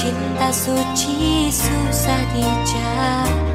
Cinta suci susah dijaga